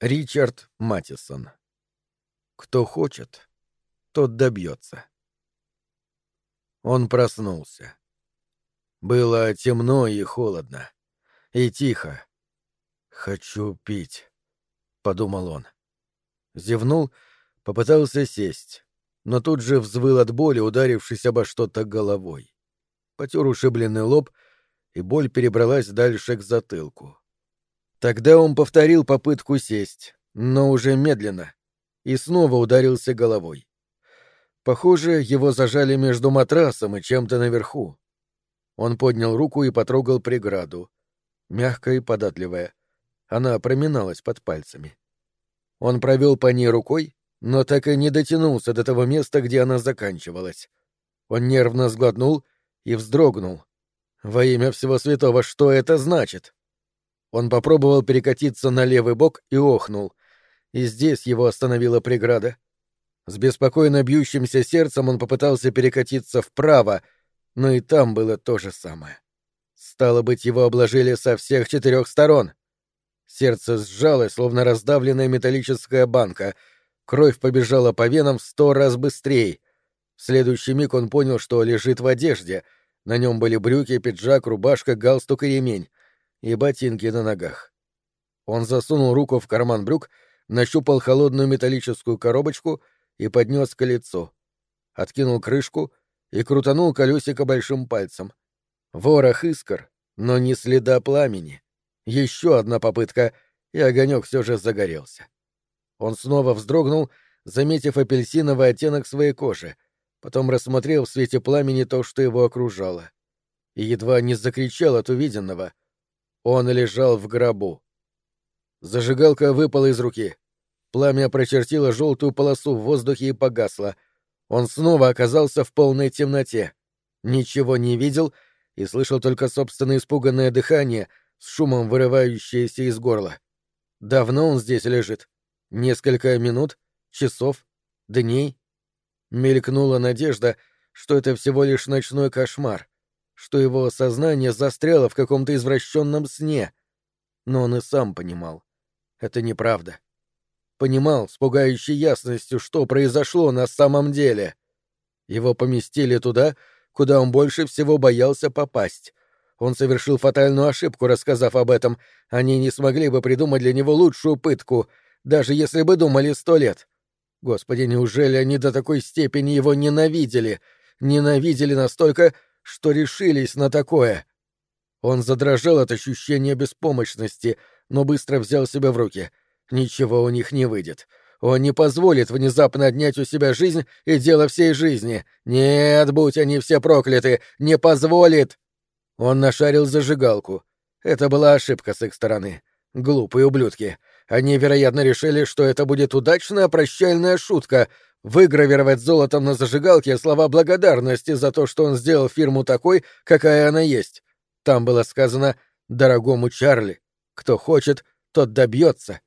Ричард Матисон. Кто хочет, тот добьется. Он проснулся. Было темно и холодно. И тихо. «Хочу пить», — подумал он. Зевнул, попытался сесть, но тут же взвыл от боли, ударившись обо что-то головой. Потер ушибленный лоб, и боль перебралась дальше к затылку. Тогда он повторил попытку сесть, но уже медленно, и снова ударился головой. Похоже, его зажали между матрасом и чем-то наверху. Он поднял руку и потрогал преграду. Мягкая и податливая. Она проминалась под пальцами. Он провел по ней рукой, но так и не дотянулся до того места, где она заканчивалась. Он нервно сглотнул и вздрогнул. Во имя всего святого, что это значит? Он попробовал перекатиться на левый бок и охнул. И здесь его остановила преграда. С беспокойно бьющимся сердцем он попытался перекатиться вправо, но и там было то же самое. Стало быть, его обложили со всех четырех сторон. Сердце сжалось, словно раздавленная металлическая банка. Кровь побежала по венам в сто раз быстрее. В следующий миг он понял, что лежит в одежде. На нем были брюки, пиджак, рубашка, галстук и ремень и ботинки на ногах. Он засунул руку в карман брюк, нащупал холодную металлическую коробочку и поднес к лицу. Откинул крышку и крутанул колесико большим пальцем. Ворох искр, но не следа пламени. Еще одна попытка, и огонек все же загорелся. Он снова вздрогнул, заметив апельсиновый оттенок своей кожи, потом рассмотрел в свете пламени то, что его окружало. И едва не закричал от увиденного, он лежал в гробу. Зажигалка выпала из руки. Пламя прочертило желтую полосу в воздухе и погасло. Он снова оказался в полной темноте. Ничего не видел и слышал только собственное испуганное дыхание с шумом вырывающееся из горла. Давно он здесь лежит? Несколько минут? Часов? Дней? Мелькнула надежда, что это всего лишь ночной кошмар что его сознание застряло в каком-то извращенном сне. Но он и сам понимал. Это неправда. Понимал с пугающей ясностью, что произошло на самом деле. Его поместили туда, куда он больше всего боялся попасть. Он совершил фатальную ошибку, рассказав об этом. Они не смогли бы придумать для него лучшую пытку, даже если бы думали сто лет. Господи, неужели они до такой степени его ненавидели? Ненавидели настолько, что решились на такое. Он задрожал от ощущения беспомощности, но быстро взял себя в руки. Ничего у них не выйдет. Он не позволит внезапно отнять у себя жизнь и дело всей жизни. Нет, будь они все прокляты, не позволит. Он нашарил зажигалку. Это была ошибка с их стороны. Глупые ублюдки. Они, вероятно, решили, что это будет удачная прощальная шутка, выгравировать золотом на зажигалке слова благодарности за то, что он сделал фирму такой, какая она есть. Там было сказано «дорогому Чарли». Кто хочет, тот добьется.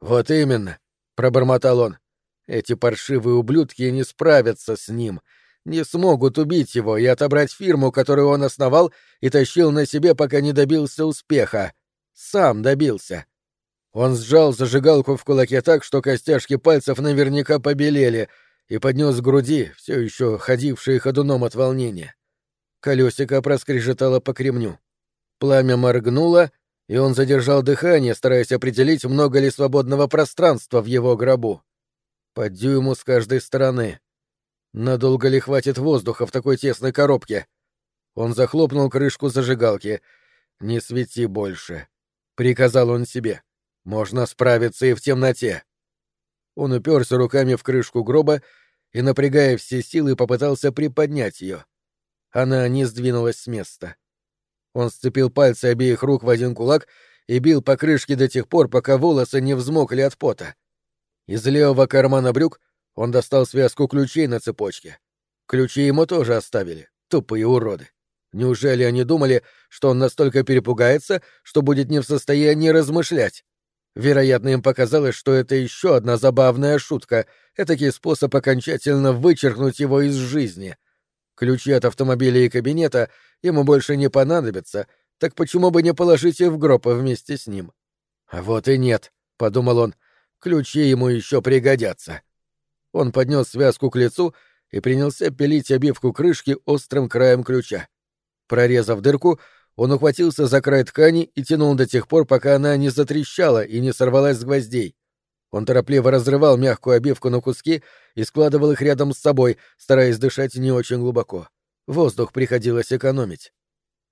Вот именно, пробормотал он. Эти паршивые ублюдки не справятся с ним, не смогут убить его и отобрать фирму, которую он основал и тащил на себе, пока не добился успеха. Сам добился. Он сжал зажигалку в кулаке так, что костяшки пальцев наверняка побелели, и поднес к груди, все еще ходившие ходуном от волнения. Колесико проскрежетало по кремню. Пламя моргнуло, и он задержал дыхание, стараясь определить, много ли свободного пространства в его гробу. По дюйму с каждой стороны. Надолго ли хватит воздуха в такой тесной коробке? Он захлопнул крышку зажигалки. «Не свети больше», — приказал он себе. Можно справиться и в темноте. Он уперся руками в крышку гроба и, напрягая все силы, попытался приподнять ее. Она не сдвинулась с места. Он сцепил пальцы обеих рук в один кулак и бил по крышке до тех пор, пока волосы не взмокли от пота. Из левого кармана брюк он достал связку ключей на цепочке. Ключи ему тоже оставили. Тупые уроды. Неужели они думали, что он настолько перепугается, что будет не в состоянии размышлять? Вероятно, им показалось, что это еще одна забавная шутка, этакий способ окончательно вычеркнуть его из жизни. Ключи от автомобиля и кабинета ему больше не понадобятся, так почему бы не положить их в гроб вместе с ним? А вот и нет, — подумал он, Ключи ему еще пригодятся. Он поднес связку к лицу и принялся пилить обивку крышки острым краем ключа. Прорезав дырку, он ухватился за край ткани и тянул до тех пор, пока она не затрещала и не сорвалась с гвоздей. Он торопливо разрывал мягкую обивку на куски и складывал их рядом с собой, стараясь дышать не очень глубоко. Воздух приходилось экономить.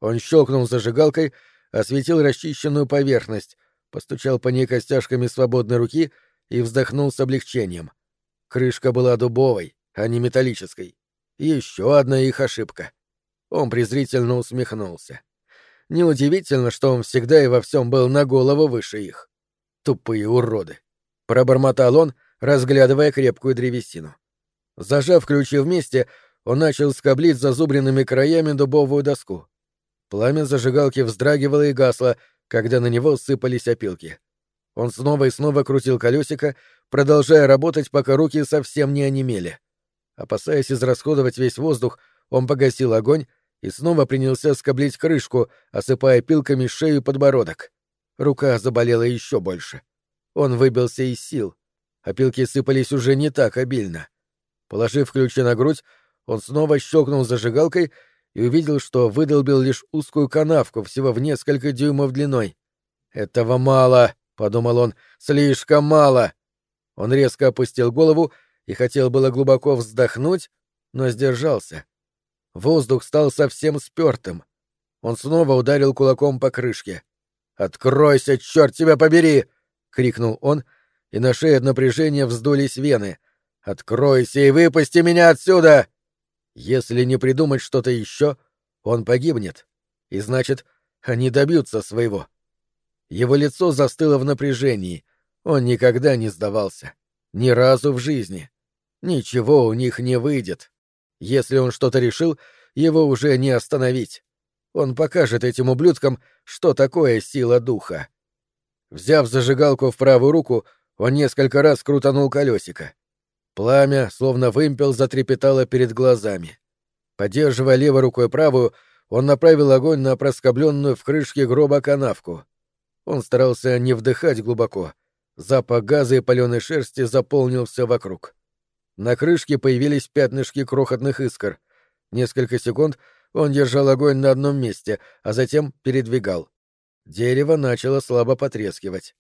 Он щелкнул зажигалкой, осветил расчищенную поверхность, постучал по ней костяшками свободной руки и вздохнул с облегчением. Крышка была дубовой, а не металлической. Еще одна их ошибка. Он презрительно усмехнулся. Неудивительно, что он всегда и во всем был на голову выше их. Тупые уроды. Пробормотал он, разглядывая крепкую древесину. Зажав ключи вместе, он начал скоблить зазубренными краями дубовую доску. Пламя зажигалки вздрагивало и гасло, когда на него сыпались опилки. Он снова и снова крутил колесико, продолжая работать, пока руки совсем не онемели. Опасаясь израсходовать весь воздух, он погасил огонь и снова принялся скоблить крышку, осыпая пилками шею и подбородок. Рука заболела еще больше. Он выбился из сил. Опилки сыпались уже не так обильно. Положив ключи на грудь, он снова щелкнул зажигалкой и увидел, что выдолбил лишь узкую канавку всего в несколько дюймов длиной. «Этого мало», — подумал он, — «слишком мало». Он резко опустил голову и хотел было глубоко вздохнуть, но сдержался. Воздух стал совсем спёртым. Он снова ударил кулаком по крышке. «Откройся, черт тебя побери!» — крикнул он, и на шее от напряжения вздулись вены. «Откройся и выпусти меня отсюда!» Если не придумать что-то еще, он погибнет. И значит, они добьются своего. Его лицо застыло в напряжении. Он никогда не сдавался. Ни разу в жизни. Ничего у них не выйдет. Если он что-то решил, его уже не остановить. Он покажет этим ублюдкам, что такое сила духа. Взяв зажигалку в правую руку, он несколько раз крутанул колесико. Пламя, словно вымпел, затрепетало перед глазами. Поддерживая левой рукой правую, он направил огонь на проскобленную в крышке гроба канавку. Он старался не вдыхать глубоко. Запах газа и паленой шерсти заполнил все вокруг. На крышке появились пятнышки крохотных искр. Несколько секунд он держал огонь на одном месте, а затем передвигал. Дерево начало слабо потрескивать.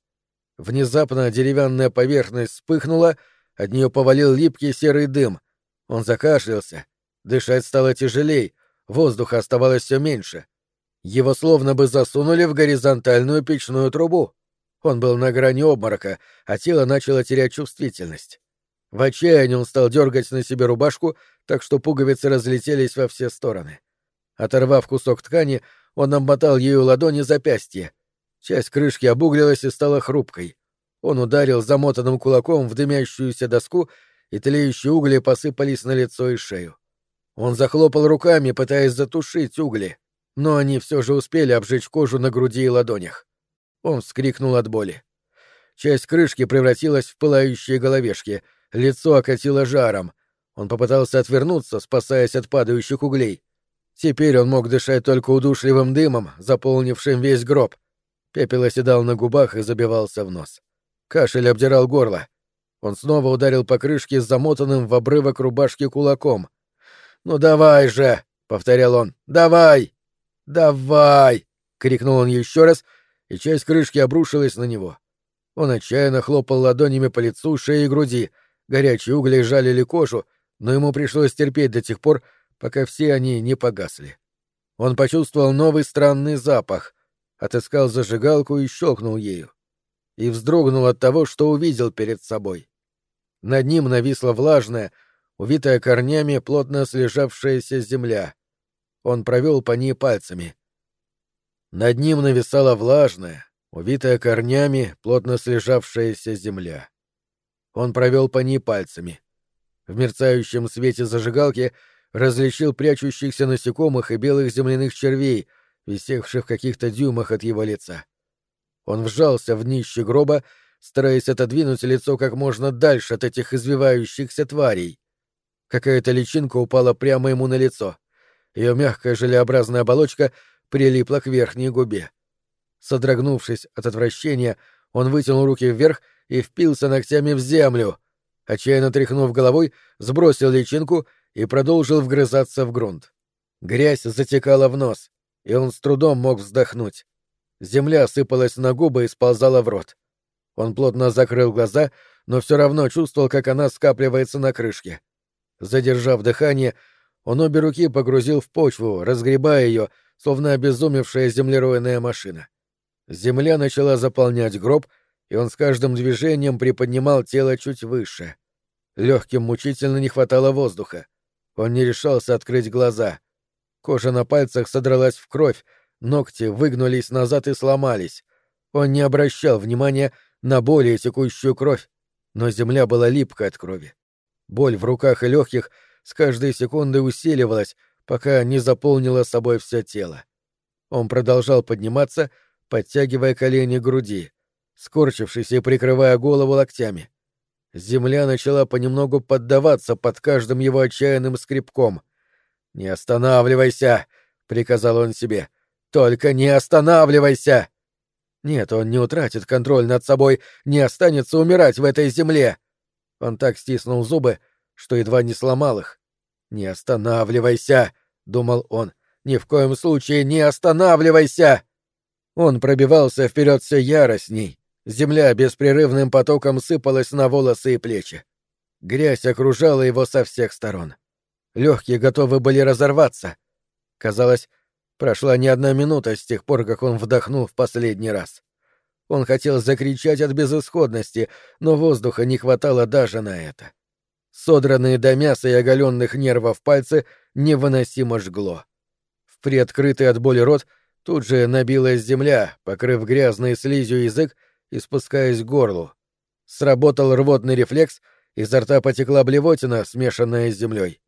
Внезапно деревянная поверхность вспыхнула, от нее повалил липкий серый дым. Он закашлялся. Дышать стало тяжелей, воздуха оставалось все меньше. Его словно бы засунули в горизонтальную печную трубу. Он был на грани обморока, а тело начало терять чувствительность. В отчаянии он стал дергать на себе рубашку, так что пуговицы разлетелись во все стороны. Оторвав кусок ткани, он обмотал ею ладони запястья. Часть крышки обуглилась и стала хрупкой. Он ударил замотанным кулаком в дымящуюся доску, и тлеющие угли посыпались на лицо и шею. Он захлопал руками, пытаясь затушить угли, но они все же успели обжечь кожу на груди и ладонях. Он вскрикнул от боли. Часть крышки превратилась в пылающие головешки, лицо окатило жаром. Он попытался отвернуться, спасаясь от падающих углей. Теперь он мог дышать только удушливым дымом, заполнившим весь гроб. Пепел оседал на губах и забивался в нос. Кашель обдирал горло. Он снова ударил по крышке с замотанным в обрывок рубашки кулаком. «Ну давай же!» — повторял он. «Давай! Давай!» — крикнул он еще раз, и часть крышки обрушилась на него. Он отчаянно хлопал ладонями по лицу, шее и груди. Горячие угли жалили кожу, но ему пришлось терпеть до тех пор, пока все они не погасли. Он почувствовал новый странный запах, отыскал зажигалку и щелкнул ею. И вздрогнул от того, что увидел перед собой. Над ним нависла влажная, увитая корнями, плотно слежавшаяся земля. Он провел по ней пальцами. Над ним нависала влажная, увитая корнями, плотно слежавшаяся земля. Он провел по ней пальцами. В мерцающем свете зажигалки — различил прячущихся насекомых и белых земляных червей, висевших в каких-то дюймах от его лица. Он вжался в днище гроба, стараясь отодвинуть лицо как можно дальше от этих извивающихся тварей. Какая-то личинка упала прямо ему на лицо. Ее мягкая желеобразная оболочка прилипла к верхней губе. Содрогнувшись от отвращения, он вытянул руки вверх и впился ногтями в землю. Отчаянно тряхнув головой, сбросил личинку и продолжил вгрызаться в грунт. Грязь затекала в нос, и он с трудом мог вздохнуть. Земля сыпалась на губы и сползала в рот. Он плотно закрыл глаза, но все равно чувствовал, как она скапливается на крышке. Задержав дыхание, он обе руки погрузил в почву, разгребая ее, словно обезумевшая землеройная машина. Земля начала заполнять гроб, и он с каждым движением приподнимал тело чуть выше. Легким мучительно не хватало воздуха. Он не решался открыть глаза. Кожа на пальцах содралась в кровь, ногти выгнулись назад и сломались. Он не обращал внимания на более текущую кровь, но земля была липкой от крови. Боль в руках и легких с каждой секундой усиливалась, пока не заполнила собой все тело. Он продолжал подниматься, подтягивая колени к груди, скорчившись и прикрывая голову локтями. Земля начала понемногу поддаваться под каждым его отчаянным скребком. «Не останавливайся!» — приказал он себе. «Только не останавливайся!» Нет, он не утратит контроль над собой, не останется умирать в этой земле. Он так стиснул зубы, что едва не сломал их. «Не останавливайся!» — думал он. «Ни в коем случае не останавливайся!» Он пробивался вперед все яростней. Земля беспрерывным потоком сыпалась на волосы и плечи. Грязь окружала его со всех сторон. Легкие готовы были разорваться. Казалось, прошла не одна минута с тех пор, как он вдохнул в последний раз. Он хотел закричать от безысходности, но воздуха не хватало даже на это. Содранные до мяса и оголенных нервов пальцы невыносимо жгло. В приоткрытый от боли рот тут же набилась земля, покрыв грязной слизью язык и спускаясь к горлу. Сработал рвотный рефлекс, изо рта потекла блевотина, смешанная с землей.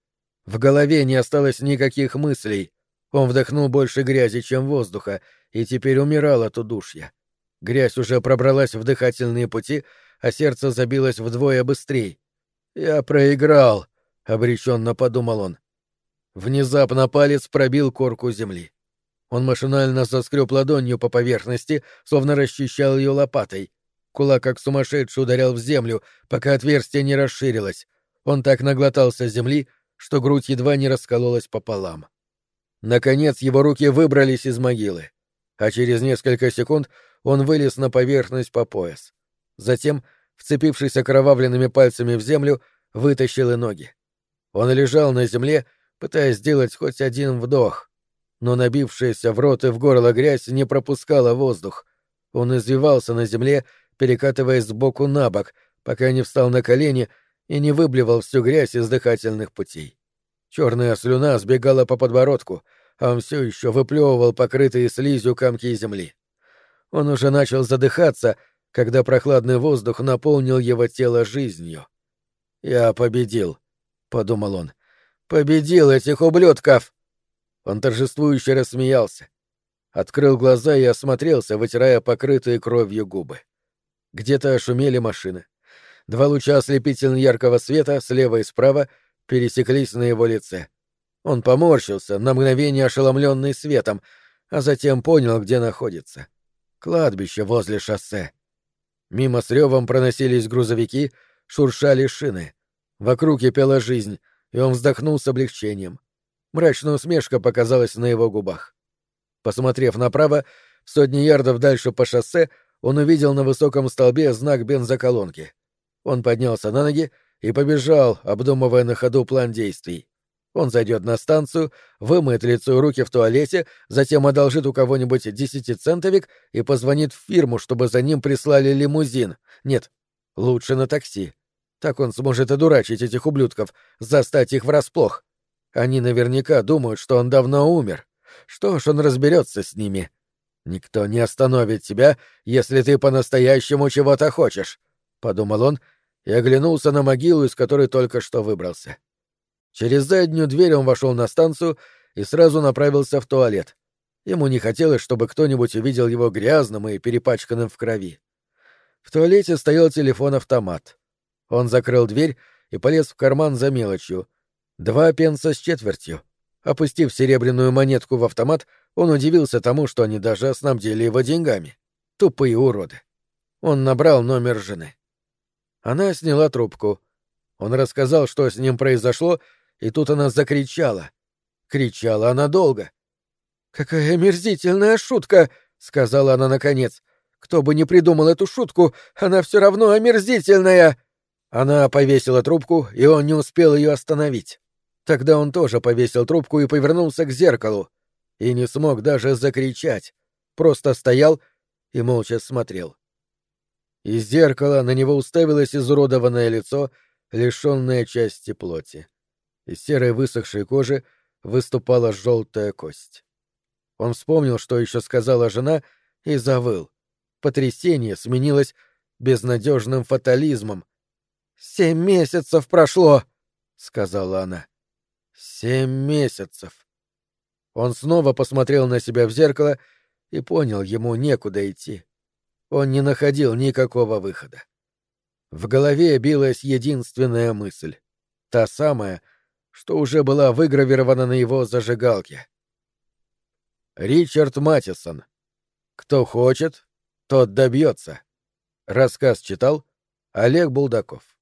В голове не осталось никаких мыслей. Он вдохнул больше грязи, чем воздуха, и теперь умирал от удушья. Грязь уже пробралась в дыхательные пути, а сердце забилось вдвое быстрее. «Я проиграл», — обреченно подумал он. Внезапно палец пробил корку земли. Он машинально заскреб ладонью по поверхности, словно расчищал ее лопатой. Кулак как сумасшедший ударял в землю, пока отверстие не расширилось. Он так наглотался земли, что грудь едва не раскололась пополам. Наконец его руки выбрались из могилы, а через несколько секунд он вылез на поверхность по пояс. Затем, вцепившись окровавленными пальцами в землю, вытащил и ноги. Он лежал на земле, пытаясь сделать хоть один вдох, но набившаяся в рот и в горло грязь не пропускала воздух. Он извивался на земле, перекатываясь сбоку на бок, пока не встал на колени и не выблевал всю грязь из дыхательных путей. Черная слюна сбегала по подбородку, а он все еще выплевывал покрытые слизью комки земли. Он уже начал задыхаться, когда прохладный воздух наполнил его тело жизнью. «Я победил», — подумал он. «Победил этих ублюдков!» Он торжествующе рассмеялся. Открыл глаза и осмотрелся, вытирая покрытые кровью губы. Где-то шумели машины. Два луча ослепительно яркого света, слева и справа, пересеклись на его лице. Он поморщился, на мгновение ошеломленный светом, а затем понял, где находится. Кладбище возле шоссе. Мимо с ревом проносились грузовики, шуршали шины. Вокруг кипела жизнь, и он вздохнул с облегчением. Мрачная усмешка показалась на его губах. Посмотрев направо, сотни ярдов дальше по шоссе, он увидел на высоком столбе знак бензоколонки. Он поднялся на ноги и побежал, обдумывая на ходу план действий. Он зайдет на станцию, вымоет лицо и руки в туалете, затем одолжит у кого-нибудь десятицентовик и позвонит в фирму, чтобы за ним прислали лимузин. Нет, лучше на такси. Так он сможет одурачить этих ублюдков, застать их врасплох. Они наверняка думают, что он давно умер. Что ж, он разберется с ними. Никто не остановит тебя, если ты по-настоящему чего-то хочешь. — подумал он и оглянулся на могилу, из которой только что выбрался. Через заднюю дверь он вошел на станцию и сразу направился в туалет. Ему не хотелось, чтобы кто-нибудь увидел его грязным и перепачканным в крови. В туалете стоял телефон-автомат. Он закрыл дверь и полез в карман за мелочью. Два пенса с четвертью. Опустив серебряную монетку в автомат, он удивился тому, что они даже снабдили его деньгами. Тупые уроды. Он набрал номер жены. Она сняла трубку. Он рассказал, что с ним произошло, и тут она закричала. Кричала она долго. «Какая омерзительная шутка!» — сказала она наконец. «Кто бы ни придумал эту шутку, она все равно омерзительная!» Она повесила трубку, и он не успел ее остановить. Тогда он тоже повесил трубку и повернулся к зеркалу. И не смог даже закричать. Просто стоял и молча смотрел. Из зеркала на него уставилось изуродованное лицо, лишенное части плоти. Из серой высохшей кожи выступала желтая кость. Он вспомнил, что еще сказала жена, и завыл. Потрясение сменилось безнадежным фатализмом. «Семь месяцев прошло!» — сказала она. «Семь месяцев!» Он снова посмотрел на себя в зеркало и понял, ему некуда идти. Он не находил никакого выхода. В голове билась единственная мысль. Та самая, что уже была выгравирована на его зажигалке. Ричард Матисон. Кто хочет, тот добьется. Рассказ читал Олег Булдаков.